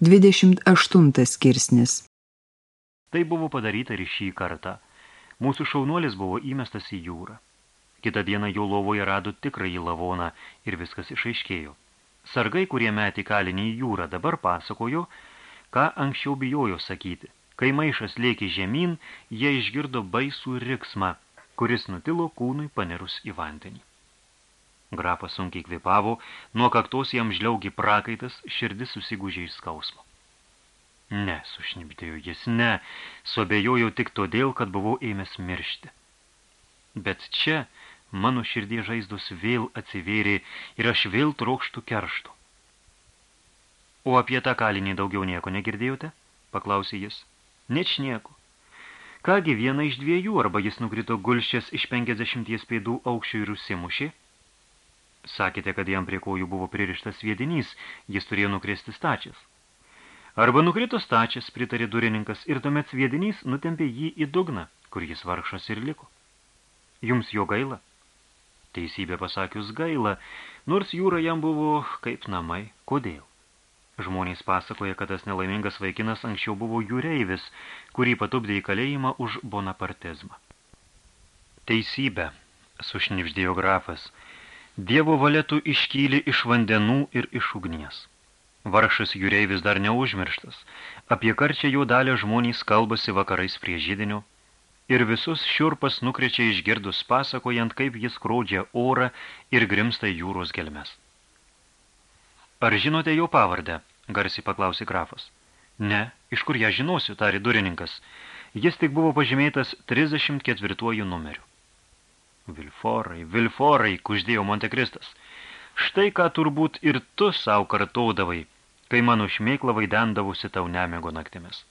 28 skirsnis Tai buvo padaryta ir šį kartą. Mūsų šaunuolis buvo įmestas į jūrą. Kitą dieną jo lovoje rado tikrąjį lavoną ir viskas išaiškėjo. Sargai, kurie metė kalinį į jūrą, dabar pasakojo, ką anksčiau bijojo sakyti. Kai maišas lėkė žemyn, jie išgirdo baisų riksmą, kuris nutilo kūnui panerus į vandenį. Grafas sunkiai kvipavo, nuo kaktos jam žliaugi prakaitas, širdis susigūžė iš skausmo. Ne, sušnipdėjo jis, ne, suabejojau tik todėl, kad buvau ėmęs miršti. Bet čia mano širdie žaizdos vėl atsivėrė ir aš vėl trokštų keršto. O apie tą kalinį daugiau nieko negirdėjote? paklausė jis. Neč nieko. Kągi viena iš dviejų, arba jis nukrito gulščias iš penkiasdešimties pėdų aukščių ir užsimušė, Sakėte, kad jam prie kojų buvo pririštas sviedinys, jis turėjo nukrėsti stačias. Arba nukrito stačias, pritarė durininkas, ir tuomet sviedinys nutempė jį į dugną, kur jis vargšas ir liko. Jums jo gaila? Teisybė pasakius gaila, nors jūra jam buvo kaip namai. Kodėl? Žmonės pasakoja, kad tas nelaimingas vaikinas anksčiau buvo jūreivis, kurį patupdė į kalėjimą už bonapartizmą. Teisybė, sušnipždėjo grafas, Dievo valėtų iškyli iš vandenų ir iš ugnies. Varšas jūreivis dar neužmirštas, apie karčią jo dalę žmonės kalbasi vakarais prie žydinio, ir visus šiurpas nukrečia išgirdus pasakojant, kaip jis kraudžia orą ir grimsta jūros gelmes. Ar žinote jo pavardę? garsiai paklausė grafas. Ne, iš kur ją žinosiu, tari durininkas. Jis tik buvo pažymėtas 34 numeriu. Vilforai, Vilforai, kuždėjo Montekristas. Štai ką turbūt ir tu savo kartodavai, kai mano šmėklą vaidendavusi tau nemego naktimis.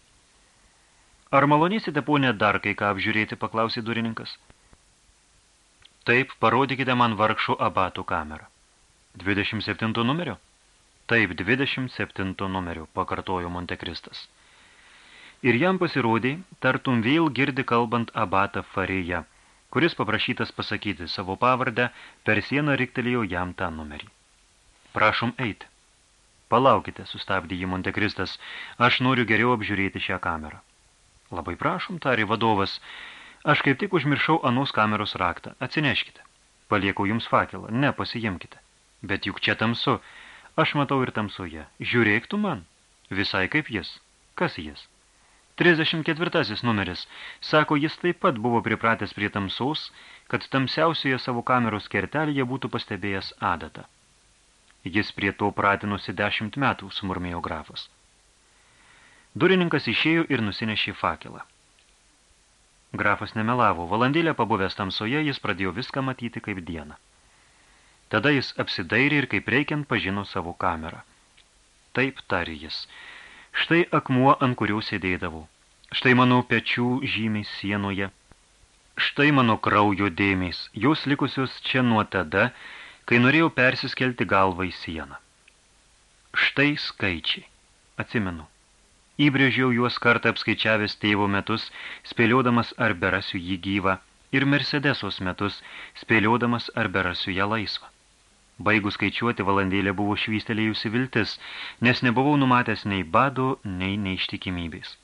Ar malonysite, ponė, dar kai ką apžiūrėti, paklausė durininkas. Taip, parodykite man vargšų abatų kamerą. 27 numerio? Taip, 27 numerio, pakartojo Montekristas. Ir jam pasirodė, tartum vėl girdi kalbant abatą farėje – kuris paprašytas pasakyti savo pavardę, per sieną riktelėjo jam tą numerį. Prašom eiti. Palaukite, sustabdė jį Montekristas, aš noriu geriau apžiūrėti šią kamerą. Labai prašom, tarė vadovas, aš kaip tik užmiršau anos kameros raktą, atsineškite. Paliekau jums fakelą, ne, pasijimkite. Bet juk čia tamsu, aš matau ir tamsoje. Žiūrėk tu man, visai kaip jis. Kas jis? 34 numeris. Sako, jis taip pat buvo pripratęs prie tamsaus, kad tamsiausioje savo kameros kertelėje būtų pastebėjęs adatą. Jis prie to pratinusi dešimt metų, sumurmėjo grafas. Durininkas išėjo ir nusinešė fakelą. Grafas nemelavo, valandėlę pabuvęs tamsoje, jis pradėjo viską matyti kaip dieną. Tada jis apsidairė ir kaip reikiant pažino savo kamerą. Taip tarė jis, Štai akmuo, ant kurio sėdėdavau. Štai mano pečių žymiai sienoje. Štai mano kraujo dėmės, jos likusios čia nuo tada, kai norėjau persiskelti galvą į sieną. Štai skaičiai. Atsimenu. Įbrėžiau juos kartą apskaičiavęs tėvo metus, spėliodamas ar berasiu jį gyvą, ir Mercedesos metus, spėliodamas ar berasiu ją laisvą. Baigų skaičiuoti valandėlė buvo švystelėjusi viltis, nes nebuvau numatęs nei bado, nei neištikimybės.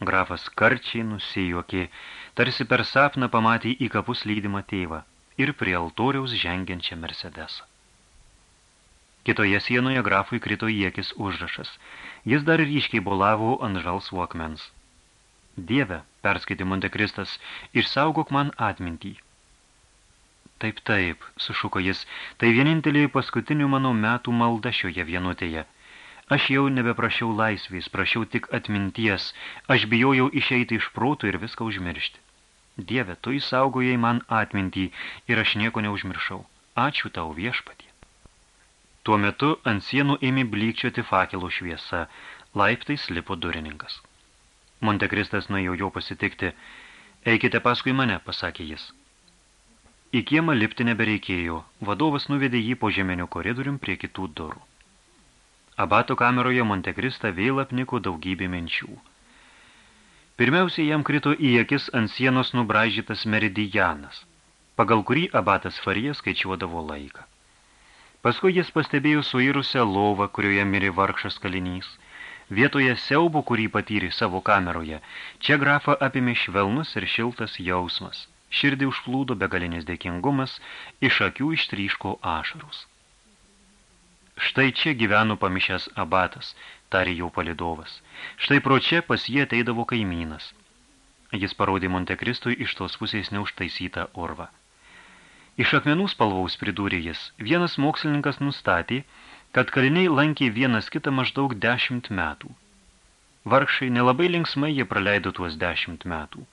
Grafas karčiai nusijuokė, tarsi per sapną pamatė į kapus lydimą tėvą ir prie altoriaus žengiančią Mercedesą. Kitoje sienoje grafui krito į akis užrašas. Jis dar ryškiai bolavo ant žalsvo akmens. Dieve, perskaitė Montekristas, išsaugok man atmintį. Taip, taip, sušuko jis, tai vienintelė paskutinių mano metų malda šioje vienutėje. Aš jau nebeprašiau laisvės, prašiau tik atminties, aš bijojau išeiti iš protų ir viską užmiršti. Dieve, tu įsaugojai man atmintį ir aš nieko neužmiršau. Ačiū tau viešpatie. Tuo metu ant sienų ėmė blykčioti fakelų šviesa, laiptais lipo durininkas. Montekristas nuėjo jo pasitikti. Eikite paskui mane, pasakė jis. Į kiemą lipti nebereikėjo, vadovas nuvedė jį po žemeniu koridorium prie kitų durų. Abato kameroje Montekrista vėl apniko daugybė minčių. Pirmiausiai jam krito į akis ant sienos nubražytas meridijanas, pagal kurį abatas Farija skaičiuodavo laiką. Paskui jis pastebėjo suirusią lovą, kurioje mirė vargšas kalinys. Vietoje siaubo, kurį patyrė savo kameroje, čia grafą apimė švelnus ir šiltas jausmas. Širdį užplūdo begalinis dėkingumas, iš akių ištryško ašarus. Štai čia gyveno pamišęs abatas, tarė jau palidovas. Štai pro čia pas jį ateidavo kaimynas. Jis parodė Montekristui iš tos pusės neužtaisytą urvą. Iš akmenų spalvaus pridūrė jis, vienas mokslininkas nustatė, kad kaliniai lankė vienas kitą maždaug dešimt metų. Vargšai nelabai linksmai jie praleido tuos dešimt metų.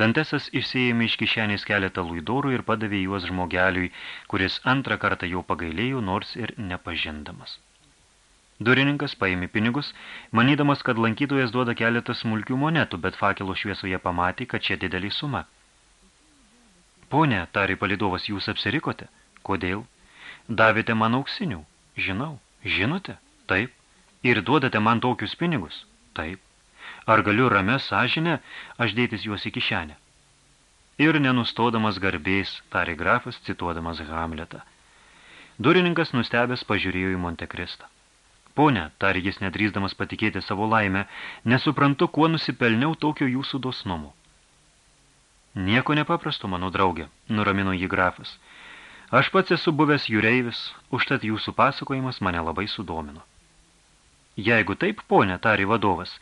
Dantesas išsėjėmė iš kišenės keletą luidorų ir padavė juos žmogeliui, kuris antrą kartą jau pagailėjo, nors ir nepažindamas. Durininkas paėmė pinigus, manydamas, kad lankytojas duoda keletą smulkių monetų, bet fakelo šviesoje pamatė, kad čia didelį suma – Pone, tarė palidovas, jūs apsirikote? Kodėl? Davėte man auksinių. Žinau. Žinote? Taip. Ir duodate man tokius pinigus? Taip. Ar galiu ramę sąžinę aš dėtis juos į kišenę? Ir nenustodamas garbės, tarė grafas, cituodamas Hamletą. Durininkas nustebęs pažiūrėjo į Montekristą. Pone, tarė jis nedrįsdamas patikėti savo laimę, nesuprantu, kuo nusipelniau tokio jūsų dosnumo. Nieko nepaprasto, mano draugė, nuramino jį grafas. Aš pats esu buvęs jūreivis, užtat jūsų pasakojimas mane labai sudomino. Jeigu taip, ponė, tari vadovas,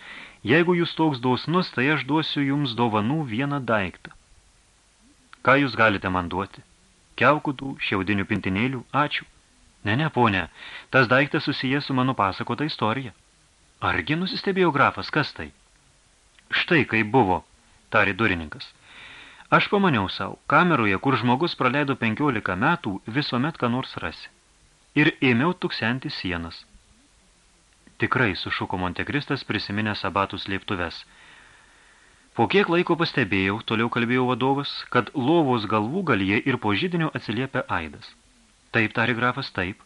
jeigu jūs toks dosnus, tai aš duosiu jums dovanų vieną daiktą. Ką jūs galite man duoti? Kiaukutų, šiaudinių pintinėlių, ačiū. Ne, ne, ponė, tas daiktas susijęs su mano pasakota istorija. Argi nusistebėjo grafas, kas tai? Štai kaip buvo, tari durininkas. Aš pamaniau savo, kameroje, kur žmogus praleido 15 metų, visuomet ką nors rasi. Ir ėmiau tuksenti sienas. Tikrai, sušuko Montekristas prisiminęs abatų slėptuves. Po kiek laiko pastebėjau, toliau kalbėjo vadovas, kad lovos galvų galyje ir po žydinio atsiliepia aidas. Taip, tarė grafas, taip.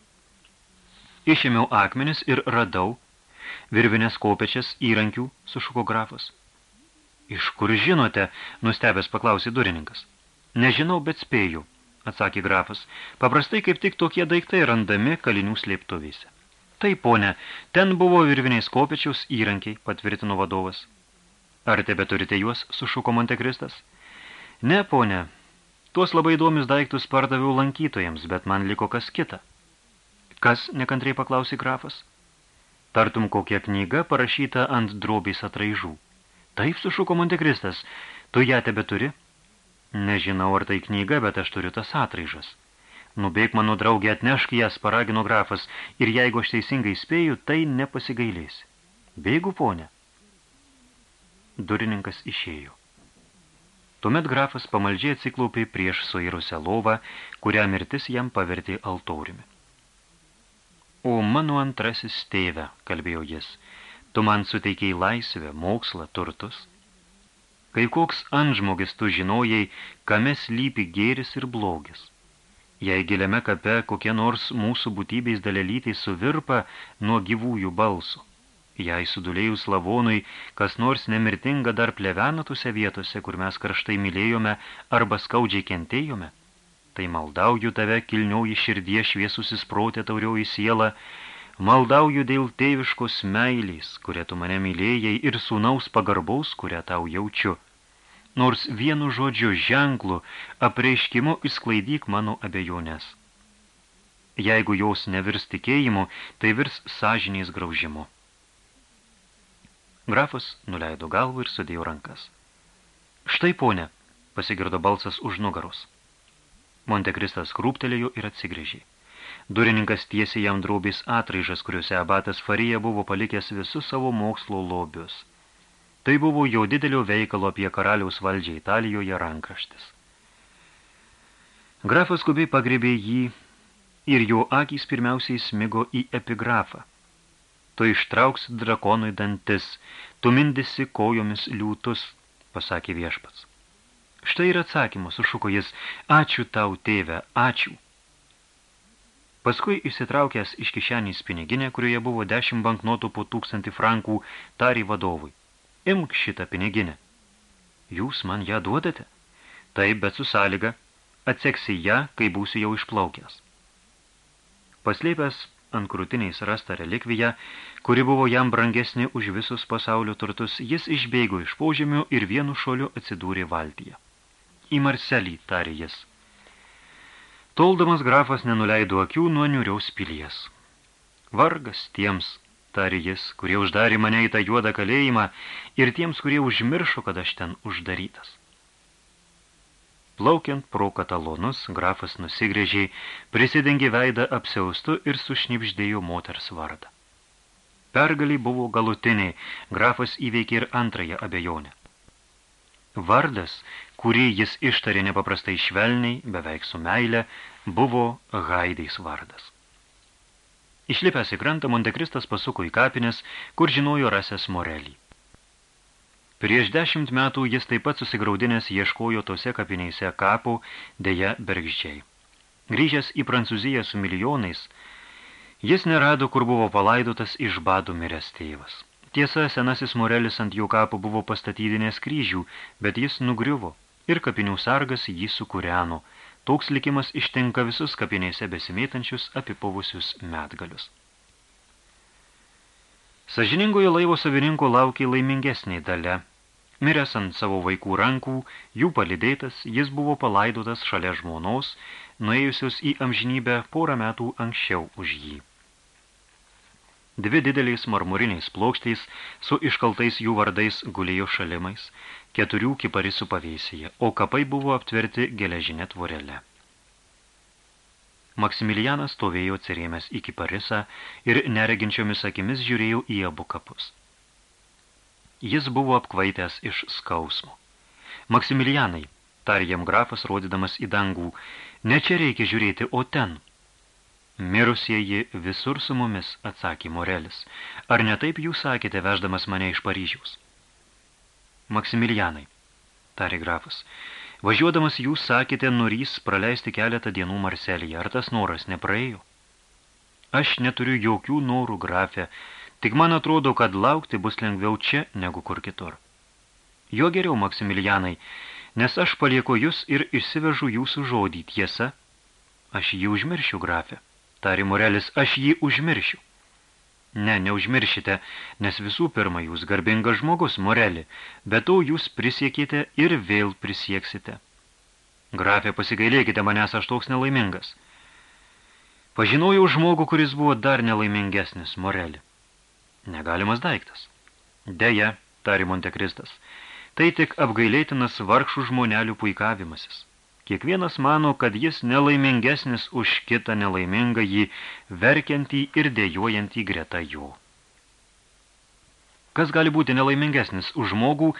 Išėmiau akmenis ir radau, virvinės kopečias įrankių, sušuko grafas. Iš kur žinote, nustebęs paklausė durininkas. Nežinau, bet spėju, atsakė grafas. Paprastai kaip tik tokie daiktai randami kalinių slėptuvėse. Taip, ponė, ten buvo virviniais kopečiaus įrankiai, patvirtino vadovas. Ar tebe turite juos, sušuko Montekristas? Ne, ponė, tuos labai įdomius daiktus pardaviau lankytojams, bet man liko kas kita. Kas, nekantriai paklausė grafas? Tartum kokia knyga parašyta ant drobės atraižų. Taip, sušuko Montekristas, tu ją tebe turi? Nežinau, ar tai knyga, bet aš turiu tas atraižas. Nubėg mano draugė, atnešk jas, paragino grafas, ir jeigu aš teisingai spėju, tai nepasigailės. Bėgu, ponė. Durininkas išėjo. Tuomet grafas pamaldžiai atsiklaupė prieš suirusią lovą, kurią mirtis jam pavertė altoriumi. O mano antrasis tėve, kalbėjo jis, Tu man suteikiai laisvę, mokslą, turtus. Kai koks antžmogis tu žinojai, kame slypi gėris ir blogis. Jei giliame kape kokie nors mūsų būtybės dalelytai suvirpa nuo gyvųjų balsų, jei sudulėjus lavonui, kas nors nemirtinga dar plevena tuose vietose, kur mes karštai mylėjome arba skaudžiai kentėjome, tai maldauju tave kilnioji širdie šviesusis protė taurioji siela, Maldauju dėl tėviškos meilės, kurią tu mane mylėjai, ir sūnaus pagarbaus, kurią tau jaučiu. Nors vienu žodžiu ženklu, apreiškimu įsklaidyk mano abejonės. Jeigu jos nevirs tikėjimu, tai virs sąžiniais graužimu. Grafas nuleido galvą ir sudėjo rankas. Štai, ponė, pasigirdo balsas už nugaros. Montekristas krūptelėjo ir atsigrėžė. Durininkas tiesiai jam draubės atraižas, kuriuose abatas Farija buvo palikęs visus savo mokslo lobius. Tai buvo jau didelio veikalo apie karaliaus valdžią Italijoje rankraštis. Grafas skubiai pagrėbė jį ir jo akys pirmiausiai smigo į epigrafą. Tu ištrauks drakonui dantis, tu mindisi kojomis liūtus, pasakė viešpats. Štai ir atsakymas, sušuko jis, ačiū tau, tėve, ačiū. Paskui išsitraukęs iš kišenės piniginę, kurioje buvo dešimt banknotų po tūkstantį frankų, tarė vadovui. Imk šitą piniginę. Jūs man ją duodate? Taip, bet su sąlyga. Atseksi ją, kai būsiu jau išplaukęs. Paslėpęs ant krūtiniais rastą relikviją, kuri buvo jam brangesnė už visus pasaulio turtus, jis išbėgo iš požemių ir vienu šoliu atsidūrė valtyje. Į Marselį, tarė jis. Toldamas grafas nenuleido akių nuo niuriaus pilies. Vargas tiems, tarė jis, kurie uždarė mane į tą juodą kalėjimą ir tiems, kurie užmiršo, kad aš ten uždarytas. Plaukiant pro katalonus, grafas nusigrėžė, prisidengė veidą apsiaustu ir sušnipždėjo moters vardą. Pergaliai buvo galutinė, grafas įveikė ir antrąją abejonę. Vardas, kurį jis ištarė nepaprastai švelniai, beveik su meile, buvo Haidais vardas. Išlipęs į krantą, Montekristas pasuko į kapines, kur žinojo rasęs Morelį. Prieš dešimt metų jis taip pat susigraudinęs ieškojo tose kapinėse kapų, dėja bergždžiai. Grįžęs į Prancūziją su milijonais, jis nerado, kur buvo palaidotas iš badų miręs tėvas. Tiesa, senasis Morelis ant jų kapo buvo pastatydinės kryžių, bet jis nugriuvo ir kapinių sargas jį sukūreno. Toks likimas ištinka visus kapinėse besimėtančius apipovusius metgalius. Sažiningojo laivo savininko laukė laimingesnė dalia. Miręs ant savo vaikų rankų, jų palidėtas, jis buvo palaidotas šalia žmonos, nuėjusios į amžinybę porą metų anksčiau už jį. Dvi dideliais marmuriniais plokštais su iškaltais jų vardais gulėjo šalimais, keturių kiparisų pavėsyje, o kapai buvo aptverti geležinė tvorelė. Maksimilianas stovėjo atsirėmęs į kiparisą ir nereginčiomis akimis žiūrėjo į abu kapus. Jis buvo apkvaitęs iš skausmo. Maksimilianai, tarė jam grafas, rodydamas į dangų, ne čia reikia žiūrėti, o ten. Mirusieji visur su mumis, atsakė Morelis. Ar ne taip jūs sakėte, veždamas mane iš Paryžiaus? Maksimilianai, tarė grafas, Važiuodamas jūs sakėte, norys praleisti keletą dienų Marselyje. Ar tas noras nepraėjo? Aš neturiu jokių norų, grafė, tik man atrodo, kad laukti bus lengviau čia negu kur kitur. Jo geriau, Maksimilianai, nes aš palieku jūs ir išsivežu jūsų žodį tiesa. Aš jį užmiršiu, grafė. Tari Morelis, aš jį užmiršiu. Ne, neužmiršite, nes visų pirma jūs garbingas žmogus, Moreli, bet to jūs prisiekite ir vėl prisieksite. Grafė, pasigailėkite manęs, aš toks nelaimingas. Pažinojau žmogų, kuris buvo dar nelaimingesnis, Moreli. Negalimas daiktas. Deja, tari Montekristas, tai tik apgailėtinas vargšų žmonelių puikavimasis. Kiekvienas mano, kad jis nelaimingesnis už kitą nelaimingą jį, verkiantį ir dėjuojantį greta jo. Kas gali būti nelaimingesnis už žmogų,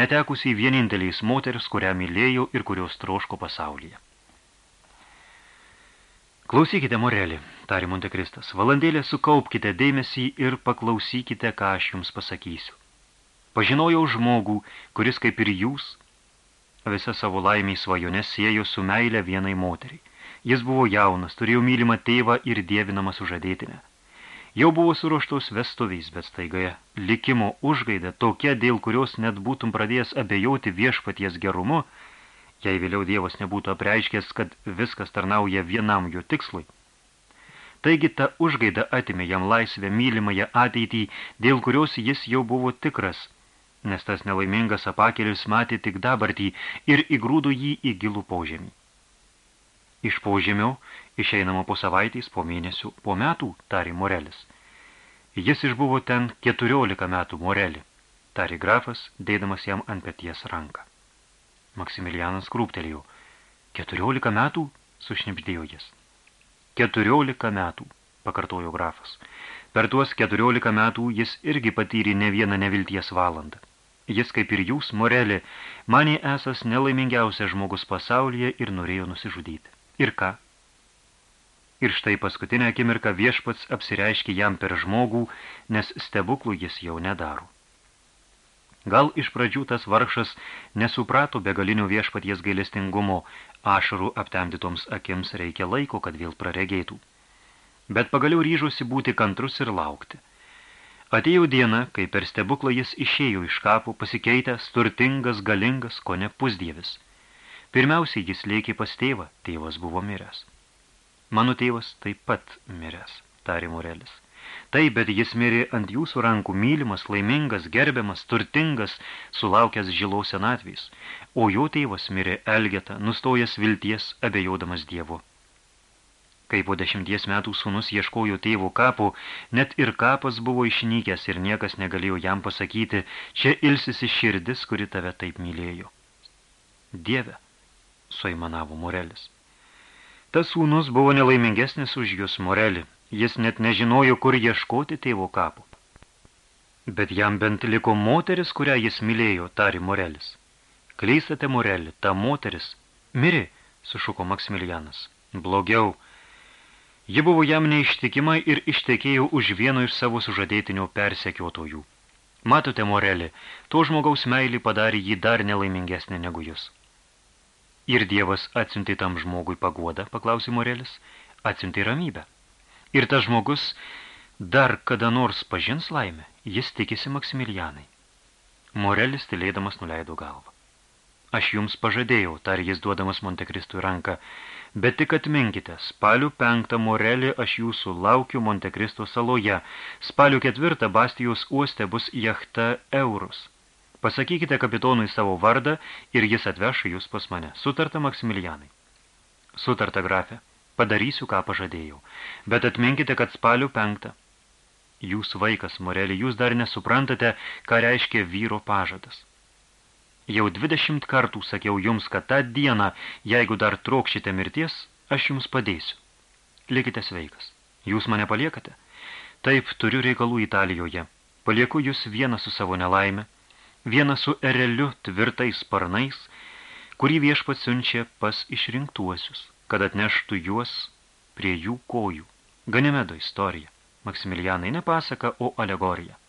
netekusiai vieninteliais moters, kurią mylėjau ir kurios troško pasaulyje? Klausykite, Morelį, tari Montekristas, valandėlę sukaupkite dėmesį ir paklausykite, ką aš jums pasakysiu. Pažinojau žmogų, kuris kaip ir jūs – visą savo laimį svajonės siejo su meilė vienai moteriai. Jis buvo jaunas, turėjo mylimą tėvą ir dievinamą sužadėtinę. Jau buvo suruoštos vestuviais, bet staigoje likimo užgaida tokia, dėl kurios net būtum pradėjęs abejoti viešpaties gerumu, jei vėliau Dievas nebūtų apreiškęs, kad viskas tarnauja vienam jo tikslui. Taigi ta užgaida atimė jam laisvę mylimąją ateitį, dėl kurios jis jau buvo tikras – nes tas nelaimingas apakelis matė tik dabartį ir įgrūdo jį į gilų požemį. Iš požemio išeinama po savaitės, po mėnesių, po metų, tari Morelis. Jis išbuvo ten keturiolika metų Morelį, tari grafas, dėdamas jam ant peties ranką. Maksimilianas krūptelėjo. Keturiolika metų, sušnipždėjo jis. Keturiolika metų, pakartojo grafas. Per tuos keturiolika metų jis irgi patyrė ne vieną nevilties valandą. Jis, kaip ir jūs, Morelė, manė esas nelaimingiausias žmogus pasaulyje ir norėjo nusižudyti. Ir ką? Ir štai paskutinę akimirką viešpats apsireiškė jam per žmogų, nes stebuklų jis jau nedaro. Gal iš pradžių tas vargšas nesuprato begalinio viešpaties gailestingumo, ašarų aptemdytoms akims reikia laiko, kad vėl praregėtų. Bet pagaliau ryžosi būti kantrus ir laukti. Atėjo diena, kai per stebuklą jis išėjo iš kapų, pasikeitęs, turtingas, galingas, ko ne pusdievis. Pirmiausiai jis lėkė pas tėvą, tėvas buvo miręs. Mano tėvas taip pat miręs, tarė Morelis. Taip, bet jis mirė ant jūsų rankų mylimas, laimingas, gerbiamas, turtingas, sulaukęs žilaus senatvės, o jo tėvas mirė Elgeta, nustojęs vilties, abejodamas Dievu. Kai po dešimties metų sūnus ieškojo tėvo kapų, net ir kapas buvo išnykęs ir niekas negalėjo jam pasakyti, čia ilsisi širdis, kuri tave taip mylėjo. Dieve, suimanavo Morelis. Tas sūnus buvo nelaimingesnis už jūs, Morelį. Jis net nežinojo, kur ieškoti tėvo kapų. Bet jam bent liko moteris, kurią jis mylėjo, tari Morelis. Klystate, Morelį, ta moteris. Miri, sušuko Maksimilianas. Blogiau, Ji buvo jam neištikima ir ištekėjo už vieno iš savo sužadėtinio persekiotojų. Matote, Morelį, to žmogaus meilį padarė jį dar nelaimingesnė negu jūs. Ir Dievas atsiuntė tam žmogui paguodą, paklausė Morelis, atsiuntė ramybę. Ir tas žmogus dar kada nors pažins laimę, jis tikisi Maksimilianai. Morelis tylėdamas nuleido galvą. Aš jums pažadėjau, tar jis duodamas Montekristui ranką, bet tik atminkite, spalių penktą morelį aš jūsų laukiu Montekristo saloje, spalių ketvirtą Bastijos uoste bus jachta eurus. Pasakykite kapitonui savo vardą ir jis atveš jūs pas mane. Sutarta Maksimilianai. Sutarta grafė. Padarysiu, ką pažadėjau. Bet atminkite, kad spalių penktą. Jūs vaikas, Morelį, jūs dar nesuprantate, ką reiškia vyro pažadas. Jau dvidešimt kartų sakiau jums, kad tą dieną, jeigu dar trokšite mirties, aš jums padėsiu. Likite sveikas. Jūs mane paliekate? Taip, turiu reikalų Italijoje. Palieku jūs vieną su savo nelaime, vieną su ereliu tvirtais sparnais, kurį viešpats siunčia pas išrinktuosius, kad atneštų juos prie jų kojų. Ganimedo istorija. Maksimilianai ne pasaka, o alegorija.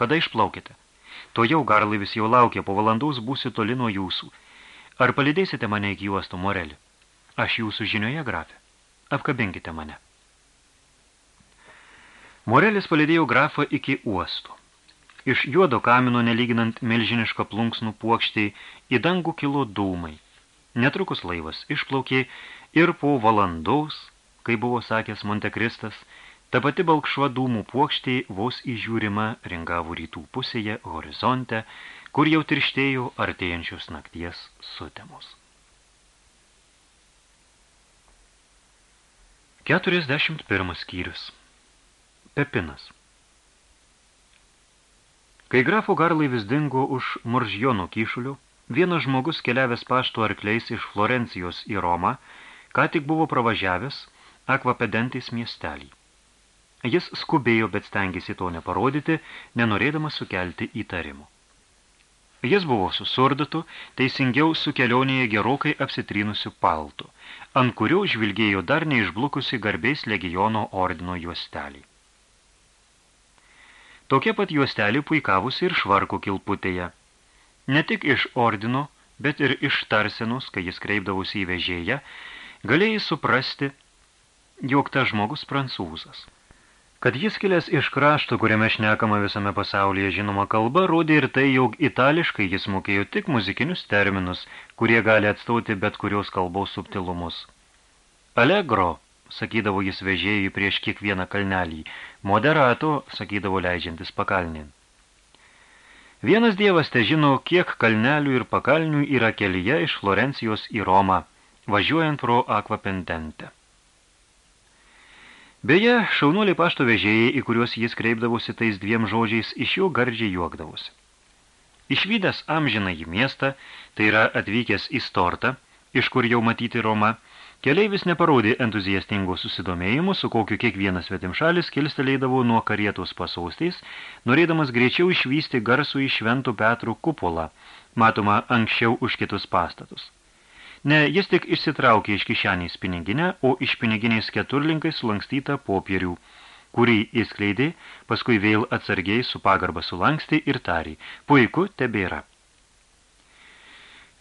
Kada išplaukite? To jau garlaivis jau laukia, po valandaus būsiu toli nuo jūsų. Ar palidėsite mane iki juostų, Morelį? Aš jūsų žinioje, grafė. Apkabinkite mane. Morelis palidėjo grafą iki uosto. Iš juodo kamino, nelyginant milžinišką plunksnų puokštį, į dangų kilo dūmai. Netrukus laivas išplaukė ir po valandaus, kai buvo sakęs Montekristas, Ta pati balkšva dūmų puokštė vos įžiūrima ringavo rytų pusėje horizonte, kur jau tirštėjo artėjančios nakties sutemos. 41 skyrius Pepinas Kai grafo garlaivis dingo už Moržjono kyšulių, vienas žmogus keliavęs pašto arkliais iš Florencijos į Romą, ką tik buvo pravažiavęs akvapedentais miestelį. Jis skubėjo, bet stengėsi to neparodyti, nenorėdamas sukelti įtarimų. Jis buvo su surdatu, teisingiau su kelionėje gerokai apsitrynusiu paltu, ant kurio žvilgėjo dar neišblukusi garbiais legiono ordino juostelį. Tokia pat juostelį puikavusi ir švarko kilputėje. Ne tik iš ordino, bet ir iš tarsenos, kai jis kreipdavosi į vežėją, galėjai suprasti, jog tas žmogus prancūzas. Kad jis kilęs iš krašto, kuriame šnekama visame pasaulyje žinoma kalba, rodė ir tai, jog itališkai jis mokėjo tik muzikinius terminus, kurie gali atstauti bet kurios kalbos subtilumus. Allegro, sakydavo jis vežėjui prieš kiekvieną kalnelį, moderato, sakydavo leidžiantis pakalnin. Vienas dievas te žino, kiek kalnelių ir pakalnių yra kelyje iš Florencijos į Romą, važiuojant pro akvapendentę. Beje, šaunuoliai pašto vežėjai, į kuriuos jis kreipdavosi tais dviem žodžiais, iš jo gardžiai juokdavosi. Išvydęs amžiną į miestą, tai yra atvykęs į stortą, iš kur jau matyti Roma, keleivis neparodė entuziastingo susidomėjimo, su kokiu kiekvienas svetimšalis kilstelėdavo nuo karietos pasaustiais, norėdamas greičiau išvysti garsų į šventų Petrų kupolą, matoma anksčiau už kitus pastatus. Ne, jis tik išsitraukė iš kišenės piniginę, o iš piniginės keturlinkai sulankstytą popierių, kurį įskleidė, paskui vėl atsargiai su pagarba sulankstė ir tarė. Puiku, tebėra.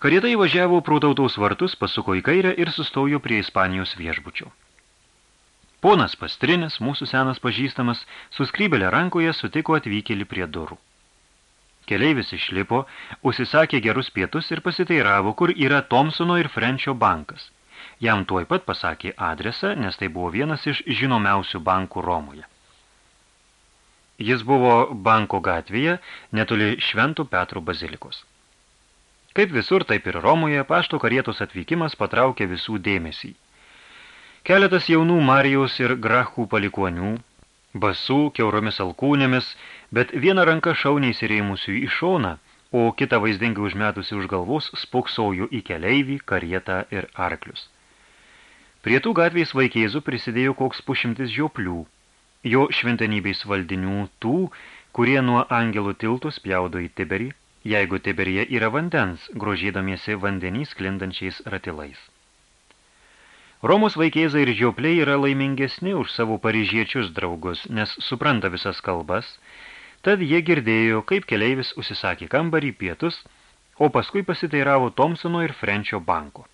Karietai važiavo pro tautos vartus, pasuko į kairę ir sustojo prie Ispanijos viešbučio. Ponas Pastrinis, mūsų senas pažįstamas, su skrybelė rankoje sutiko atvykėlį prie durų. Keleivis išlipo, užsisakė gerus pietus ir pasiteiravo, kur yra Tomsono ir Frenčio bankas. Jam tuoj pat pasakė adresą, nes tai buvo vienas iš žinomiausių bankų Romoje. Jis buvo banko gatvėje, netoli Šventų Petrų bazilikos. Kaip visur, taip ir Romoje, pašto karietos atvykimas patraukė visų dėmesį. Keletas jaunų Marijos ir Grachų palikuonių, basų, keuromis alkūnėmis, bet vieną ranką šauniai įsirėmusių į šoną – o kitą vaizdingai užmetusi už galvos spoksojo į keleivį, karietą ir arklius. Prie tų gatvės vaikėzų prisidėjo koks pušimtis žioplių, jo šventenybės valdinių tų, kurie nuo angelų tiltų spjaudo į Tiberį, jeigu Tiberyje yra vandens, grožėdamiesi vandenys klindančiais ratilais. Romos vaikėzai ir žiopliai yra laimingesni už savo paryžiečius draugus, nes supranta visas kalbas – Tad jie girdėjo, kaip keleivis užsisakė kambarį pietus, o paskui pasiteiravo Thompsono ir Frenčio banko.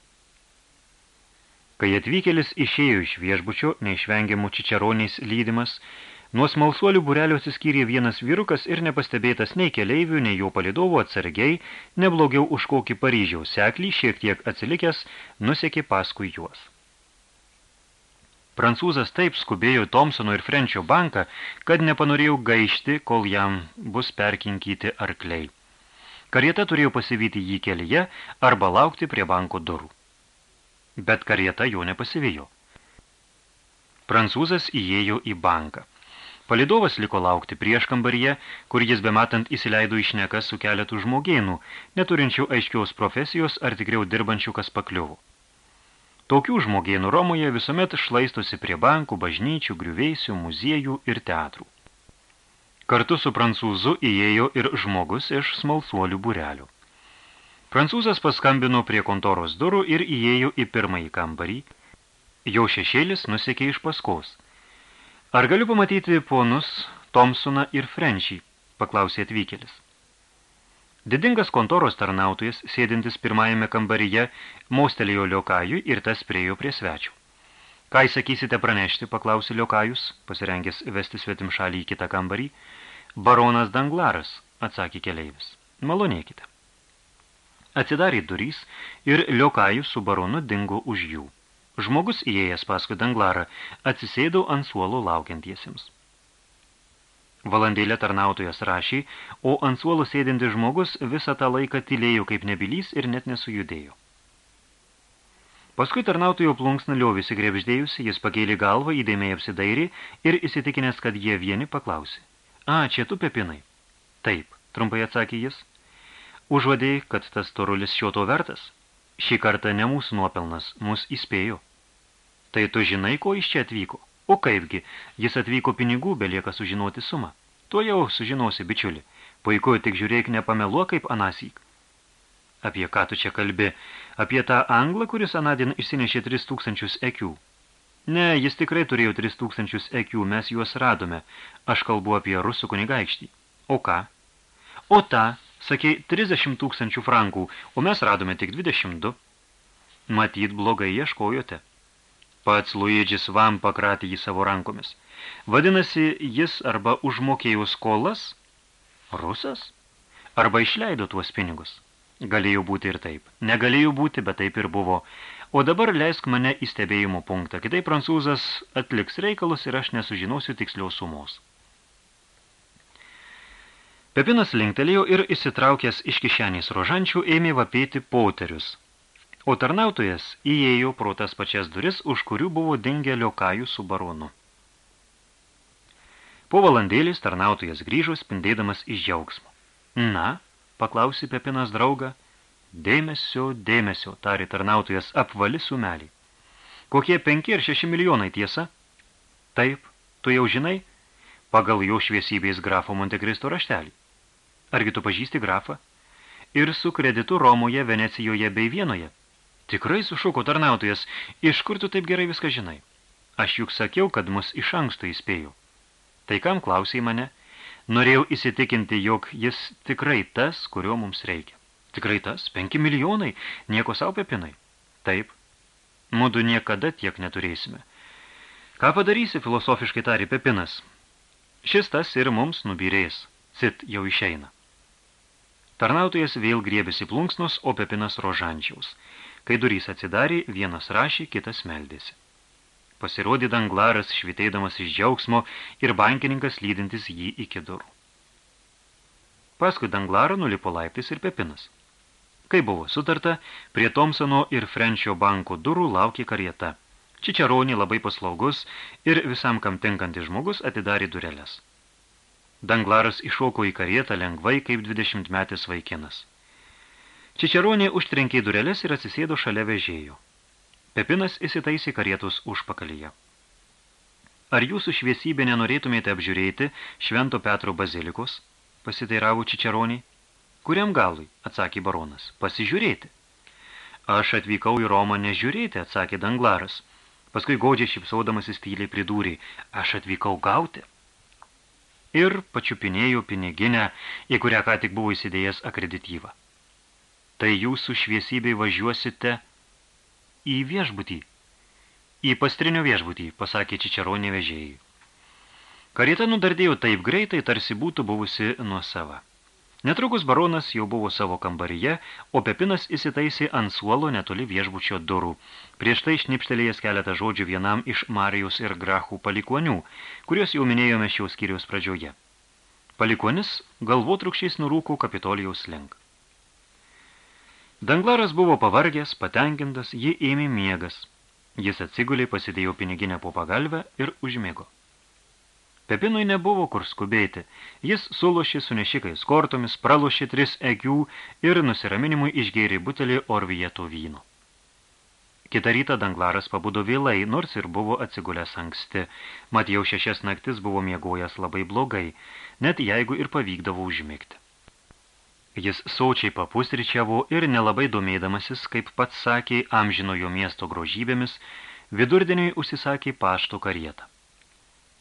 Kai atvykėlis išėjo iš viešbučio, neišvengiamų čičeroniais lydimas, nuo smalsuolių burelio atsiskyrė vienas vyrukas ir nepastebėtas nei keleivių, nei jo palidovų atsargiai, neblogiau už kokį Paryžiaus seklį, šiek tiek atsilikęs, nusekė paskui juos. Prancūzas taip skubėjo Thompsono ir Frenčio banką, kad nepanorėjau gaišti, kol jam bus perkinkyti arkliai. Karieta turėjo pasivyti jį kelyje arba laukti prie banko durų. Bet karieta jo nepasivijo. Prancūzas įėjo į banką. Palidovas liko laukti prieš kambaryje, kur jis bematant įsileido išneką su keletų žmogėnų, neturinčių aiškiaus profesijos ar tikriau dirbančių kas pakliuvo. Tokių žmogėnų Romoje visuomet šlaistosi prie bankų, bažnyčių, griuveisių, muziejų ir teatrų. Kartu su prancūzu įėjo ir žmogus iš smalsuolių burelių. Prancūzas paskambino prie kontoros durų ir įėjo į pirmąjį kambarį. Jo šešėlis nusekė iš paskos. Ar galiu pamatyti ponus Thompsoną ir Frenchį? paklausė atvykėlis. Didingas kontoros tarnautojas, sėdintis pirmajame kambaryje, mostelėjo liokajui ir tas priejo prie svečių. Ką įsakysite pranešti, paklausė liokajus, pasirengęs vesti svetim šalį į kitą kambarį. Baronas Danglaras, atsakė keleivis. Malonėkite. Atsidarė durys ir liokajus su baronu dingo už jų. Žmogus įėjęs paskui Danglarą atsisėdo ant suolo laukiantiesiems. Valandėlė tarnautojas rašė, o ant suolo sėdintis žmogus visą tą laiką tylėjo kaip nebylys ir net nesujudėjo. Paskui tarnautojo plunksna liovėsi grebždėjusi, jis pakėlė galvą, įdėmiai apsidairė ir įsitikinęs, kad jie vieni paklausė. A, čia tu pepinai? Taip, trumpai atsakė jis. Užvadėjai, kad tas torulis šio to vertas. Šį kartą ne mūsų nuopelnas, mus įspėjo. Tai tu žinai, ko iš čia atvyko? O kaipgi, jis atvyko pinigų, belieka sužinoti sumą. Tuo jau sužinosi, bičiuli. Puiku, tik žiūrėk nepameluo kaip anasyk. Apie ką tu čia kalbi? Apie tą anglą, kuris anadien išsinešė 3000 ekių. Ne, jis tikrai turėjo 3000 ekių, mes juos radome. Aš kalbu apie rusų kunigaikštį. O ką? O tą, sakė, 30 tūkstančių frankų, o mes radome tik 22. Matyt, blogai ieškojote. Pats Luidžis Vam pakratė jį savo rankomis. Vadinasi, jis arba užmokėjo skolas, rusas, arba išleido tuos pinigus. Galėjo būti ir taip. Negalėjo būti, bet taip ir buvo. O dabar leisk mane į stebėjimo punktą. Kitai prancūzas atliks reikalus ir aš nesužinosiu tiksliaus sumos. Pepinas linktelėjo ir įsitraukęs iš kišenės rožančių ėmė vapėti poterius – o tarnautojas įėjo pro tas pačias duris, už kurių buvo dingę liokajų su baronu. Po valandėlis tarnautojas grįžo spindėdamas iš džiaugsmo. Na, paklausė Pepinas draugą. Dėmesio, dėmesio, tari tarnautojas apvali sumelį. Kokie penki ir šeši milijonai tiesa? Taip, tu jau žinai, pagal jo šviesybės grafo Montekristo raštelį. Argi tu pažįsti grafą? Ir su kreditu Romoje, Venecijoje bei Vienoje – Tikrai sušuko tarnautojas, iš kur tu taip gerai viską žinai? Aš juk sakiau, kad mus iš anksto įspėjau. Tai kam klausiai mane? Norėjau įsitikinti, jog jis tikrai tas, kurio mums reikia. Tikrai tas? Penki milijonai? Nieko savo pepinai? Taip. Mudu niekada tiek neturėsime. Ką padarysi, filosofiškai tari Pepinas? Šis tas ir mums nubyrės. Cit jau išeina. Tarnautojas vėl griebėsi plunksnos, o Pepinas rožančiaus. Kai durys atsidarė, vienas rašė, kitas meldėsi. Pasirodė danglaras, švitėdamas iš džiaugsmo ir bankininkas lydintis jį iki durų. Paskui danglarą nulipo laiptis ir pepinas. Kai buvo sutarta, prie Thompsono ir Frenčio banko durų laukė karieta. Čičeronį labai paslaugus ir visam kam tinkantis žmogus atidarė dureles. Danglaras iššoko į karietą lengvai kaip 20 metis vaikinas. Čičeronė užtrenkė dureles ir atsisėdo šalia vežėjo. Pepinas įsitaisė karietos užpakalyje. Ar jūsų šviesybė nenorėtumėte apžiūrėti Švento Petro bazilikos? pasiteiravo Čičeronį. Kuriam galui, atsakė baronas, pasižiūrėti. Aš atvykau į Romą nežiūrėti, atsakė Danglaras. Paskui godžiai šipsaudamas įstyliai pridūrė, aš atvykau gauti ir pačiupinėjo piniginę, į kurią ką tik buvo įsidėjęs akredityvą. Tai jūsų šviesybei važiuosite į viešbutį. Į pastrinio viešbutį, pasakė Čičeronė vežėjai. Karieta nudardėjo taip greitai, tarsi būtų buvusi nuo sava. Netrukus baronas jau buvo savo kambaryje, o Pepinas įsitaisė ant suolo netoli viešbučio durų. Prieš tai šnipštelėjęs keletą žodžių vienam iš Marijos ir Grachų palikuonių, kuriuos jau minėjome šios skyriaus pradžioje. Palikuonis galvotrukščiais nurūko Kapitolijaus link. Danglaras buvo pavargęs, patenkintas, jį ėmė miegas. Jis atsigulė, pasidėjo piniginę po pagalvę ir užmėgo. Pepinui nebuvo kur skubėti. Jis sulošė su nešikais kortomis, pralošė tris egių ir nusiraminimui išgėrė butelį orvietų vyno. Kita rytą Danglaras pabudo vėlai, nors ir buvo atsigulęs anksti. Mat jau šešias naktis buvo miegojęs labai blogai, net jeigu ir pavykdavo užmigti. Jis saučiai papusryčiavo ir nelabai domėdamasis, kaip pats sakė, amžinojo miesto grožybėmis, vidurdieniui užsisakė pašto karietą.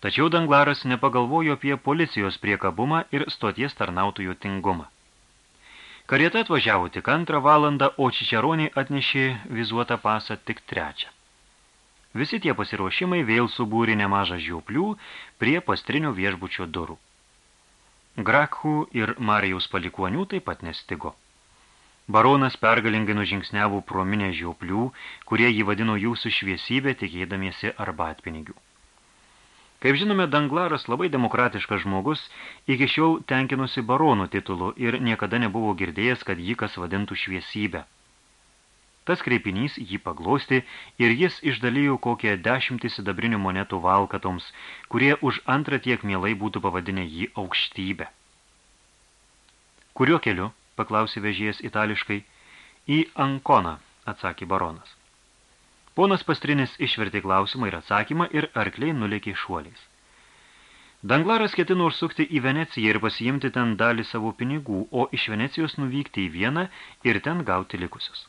Tačiau Danglaras nepagalvojo apie policijos priekabumą ir stoties tarnautojų tingumą. Karieta atvažiavo tik antrą valandą, o Čičeronį atnešė vizuotą pasą tik trečią. Visi tie pasiruošimai vėl subūrė nemažą žioplių prie pastrinio viešbučio durų. Grakhų ir Marijaus palikuonių taip pat nestigo. Baronas pergalingai nužingsniavo pro minę žioplių, kurie jį vadino jūsų šviesybė, tikėdamiesi arbatpinigių. Kaip žinome, Danglaras labai demokratiškas žmogus, iki šiol tenkinusi baronų titulų ir niekada nebuvo girdėjęs, kad jį kas vadintų šviesybę. Tas kreipinys jį paglosti ir jis išdalijo kokią dešimtį sidabrinių monetų valkatoms, kurie už antrą tiek mielai būtų pavadinę jį aukštybę. Kuriuo keliu, paklausė vežėjas itališkai, į Ankoną, atsakė baronas. Ponas Pastrinis išvertė klausimą ir atsakymą ir arkliai nulėkė šuoliais. Danglaras ketino užsukti į Veneciją ir pasiimti ten dalį savo pinigų, o iš Venecijos nuvykti į vieną ir ten gauti likusius.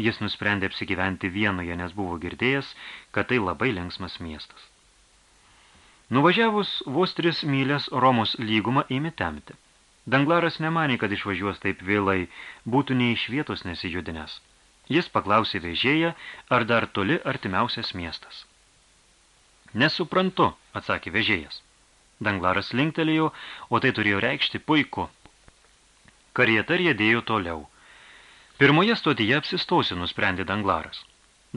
Jis nusprendė apsigyventi vienoje, nes buvo girdėjęs, kad tai labai linksmas miestas. Nuvažiavus vos tris mylės Romos lygumą ėmė temti. Danglaras nemanė, kad išvažiuos taip vėlai, būtų nei iš vietos nesijudinęs. Jis paklausė vežėją, ar dar toli artimiausias miestas. Nesuprantu, atsakė vežėjas. Danglaras linktelėjo, o tai turėjo reikšti puiku. Karieta riedėjo toliau. Pirmoje stotyje apsistosi, nusprendė Danglaras.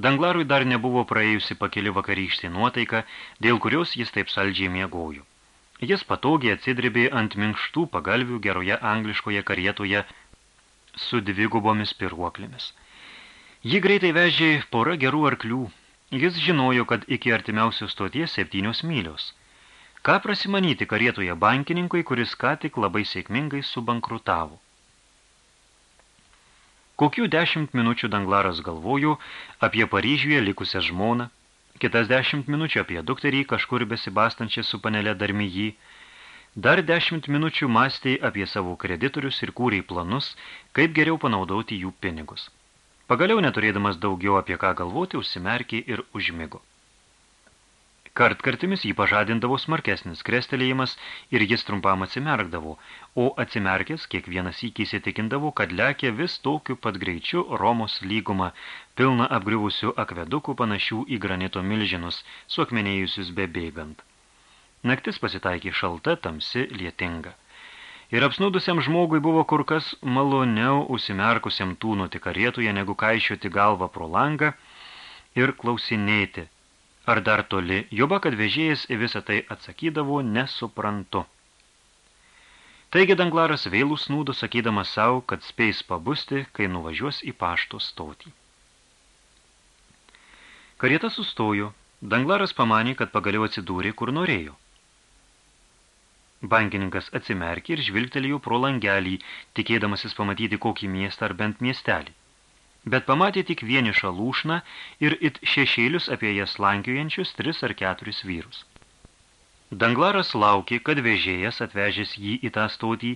Danglarui dar nebuvo praėjusi pakeli vakarykštį nuotaiką, dėl kurios jis taip saldžiai miegojo. Jis patogiai atsidribė ant minkštų pagalvių geroje angliškoje karietoje su dvigubomis piruoklėmis – Ji greitai vežė porą gerų arklių. Jis žinojo, kad iki artimiausios stoties septynios mylios. Ką prasimanyti karietoje bankininkui, kuris ką tik labai sėkmingai subankrutavo. Kokių dešimt minučių Danglaras galvojo apie Paryžiuje likusią žmoną, kitas dešimt minučių apie dukterį kažkur besibastančią su panelė darmyjį, dar dešimt minučių mąstė apie savo kreditorius ir kūrė planus, kaip geriau panaudoti jų pinigus. Pagaliau neturėdamas daugiau apie ką galvoti, užsimerkė ir užmigo. Kartkartimis jį pažadindavo smarkesnis krestelėjimas ir jis trumpam atsimerkdavo, o atsimerkęs kiekvienas įkį įsitikindavo, kad lekia vis tokiu pat greičiu Romos lygumą, pilna apgriuvusių akvedukų panašių į granito milžinus, suakmenėjusius bebėgant. Naktis pasitaikė šalta, tamsi, lietinga. Ir apsnudusiam žmogui buvo kur kas maloniau užsimerkusiam tūnoti karietoje, negu kaišioti galvą pro langą ir klausinėti, ar dar toli, joba, kad vežėjas į visą tai atsakydavo nesuprantu. Taigi Danglaras vėl užsnūdo, sakydamas savo, kad spės pabusti, kai nuvažiuos į pašto stotį. Karieta sustojo, Danglaras pamanė, kad pagaliau atsidūrė, kur norėjo. Bankininkas atsimerkė ir žvilgtelėjo pro langelį, tikėdamasis pamatyti kokį miestą ar bent miestelį. Bet pamatė tik vienišą lūšną ir it šešėlius apie jas lankiojančius tris ar keturis vyrus. Danglaras laukė, kad vežėjas atvežęs jį į tą stotį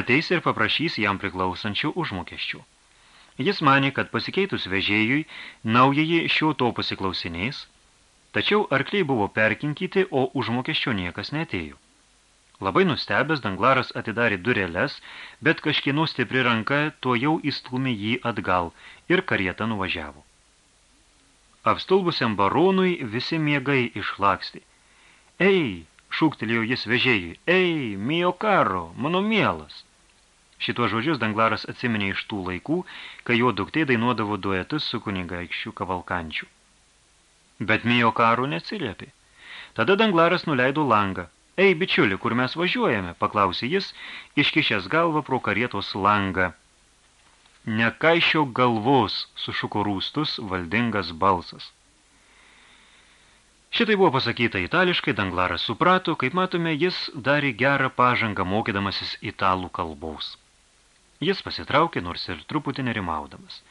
ateis ir paprašys jam priklausančių užmokesčių. Jis manė, kad pasikeitus vežėjui, naujieji šio to pasiklausinės, tačiau arkliai buvo perkinkyti, o užmokesčio niekas netėjo. Labai nustebęs, Danglaras atidarė dureles, bet kažkieno stipri ranka tuo jau įstumė jį atgal ir karieta nuvažiavo. Apstulbusiam baronui visi miegai išlaksti. Ei, šūktelėjo jis vežėjui, ei, mio karo, mano mielas. Šituo žodžius Danglaras atsiminė iš tų laikų, kai jo duktė dainuodavo duetus su kunigaikščių kavalkančių. Bet Mijo karų neatsiliepė. Tada Danglaras nuleido langą. Ei, bičiuli, kur mes važiuojame, paklausė jis, iškišęs galvą pro karietos langą. Nekaišio galvos, sušuko rūstus valdingas balsas. Šitai buvo pasakyta itališkai, Danglaras suprato, kaip matome, jis darė gerą pažangą mokydamasis italų kalbos. Jis pasitraukė, nors ir truputį nerimaudamas.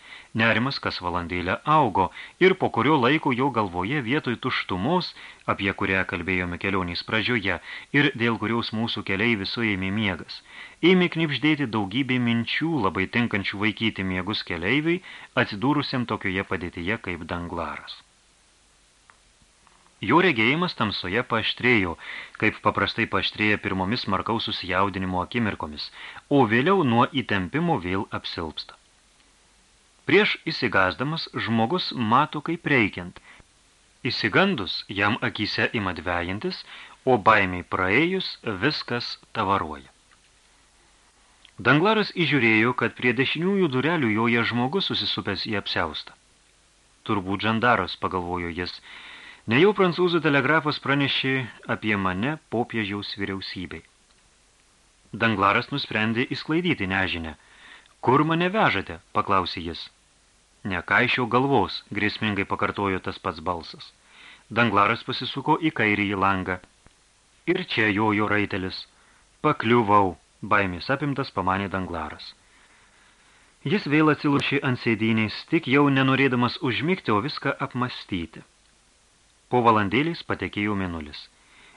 Nerimas kas valandėlę augo ir po kurio laiko jo galvoje vietoj tuštumos, apie kurią kalbėjome kelionės pradžioje ir dėl kuriaus mūsų keliai visoje miegas, ėmė knipždėti daugybė minčių labai tinkančių vaikyti miegus keleiviai, atsidūrusiam tokioje padėtyje kaip danglaras. Jo regėjimas tamsoje paštrėjo, kaip paprastai paštrėja pirmomis markaus susijaudinimo akimirkomis, o vėliau nuo įtempimo vėl apsilpsta. Prieš įsigasdamas žmogus mato kaip reikiant. Įsigandus jam akise ima dvejintis, o baimiai praėjus viskas tavaruoja. Danglaras įžiūrėjo, kad prie dešiniųjų durelių joje žmogus susisupęs į apsiaustą. Turbūt žandaros, pagalvojo jis, Nejau prancūzų telegrafas pranešė apie mane popiežiaus vyriausybei. Danglaras nusprendė įsklaidyti nežinę. Kur mane vežate? paklausė jis. Nekaišiau galvos, grėsmingai pakartojo tas pats balsas. Danglaras pasisuko į kairįjį langą. Ir čia jojo raitelis. Pakliuvau, baimės apimtas pamanė Danglaras. Jis vėl atsilušė ant sėdynės, tik jau nenorėdamas užmigti, o viską apmastyti. Po valandėlis patekėjo mėnulis.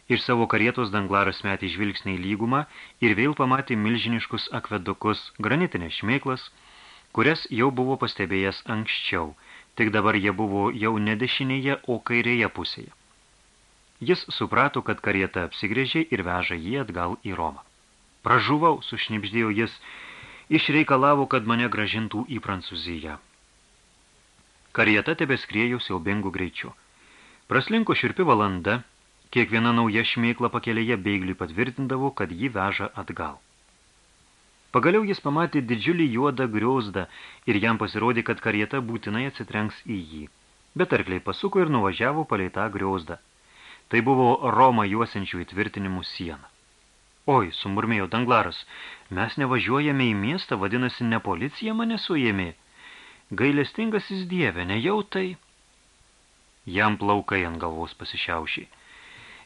Iš savo karietos danglaras metė žvilgsnį į lygumą ir vėl pamatė milžiniškus akvedukus, granitinės šmėklas, kurias jau buvo pastebėjęs anksčiau, tik dabar jie buvo jau ne dešinėje, o kairėje pusėje. Jis suprato, kad karieta apsigrėžė ir veža jį atgal į Romą. Pražuvau, sušnipždėjo jis, išreikalavo, kad mane gražintų į Prancūziją. Karieta tebeskrėjo siaubingų greičių. Praslinko širpi valanda, kiekviena nauja šmeikla pakelėje beigliui patvirtindavo, kad jį veža atgal. Pagaliau jis pamatė didžiulį juodą griauzdą ir jam pasirodė, kad karieta būtinai atsitrenks į jį. Bet arkliai pasuko ir nuvažiavo palei tą griauzdą. Tai buvo Roma juosenčių įtvirtinimų siena. Oi, sumurmėjo Danglaras, mes nevažiuojame į miestą, vadinasi, ne policija mane suėmė. Gailestingasis dieve, nejau tai... Jam plaukai ant galvos pasišiaušė.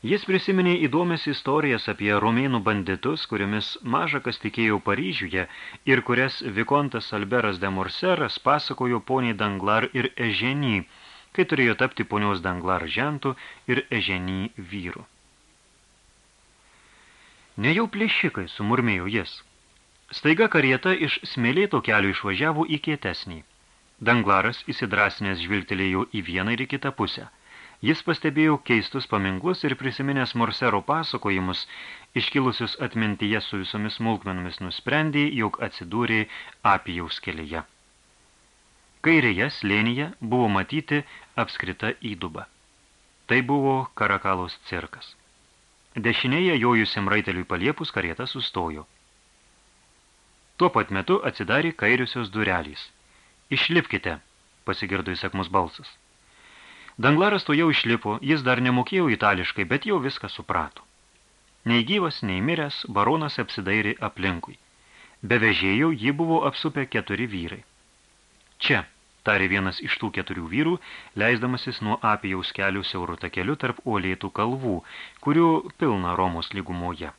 Jis prisiminė įdomias istorijas apie romėnų banditus, kuriomis maža kas tikėjo Paryžiuje ir kurias Vikontas Alberas de Morseras pasakojo poniai Danglar ir Eženį, kai turėjo tapti ponios Danglar žentų ir Eženį vyru. Nejau plėšikai, sumurmėjo jis. Staiga karieta iš smėlėto kelio išvažiavo į kietesnį. Danglaras įsidrasinęs žvilgtelėjo į vieną ir į kitą pusę. Jis pastebėjo keistus paminklus ir prisiminęs Morsero pasakojimus, iškilusius atmintyje su visomis smulkmenomis nusprendė, jog atsidūrė apijaus kelyje. Kairėje slėnyje buvo matyti apskrita įduba. Tai buvo Karakalos cirkas. Dešinėje jojusiam raiteliui paliepus karieta sustojo. Tuo pat metu atsidarė kairiosios durelys. Išlipkite, pasigirdo įsakmus balsas. Danglaras to jau išlipo, jis dar nemokėjo itališkai, bet jau viską suprato. Nei gyvas, nei miręs, baronas apsidairė aplinkui. Be vežėjų jį buvo apsupę keturi vyrai. Čia, tarė vienas iš tų keturių vyrų, leisdamasis nuo apijaus kelių siaurų takelių tarp uolėtų kalvų, kurių pilna Romos lygumoje.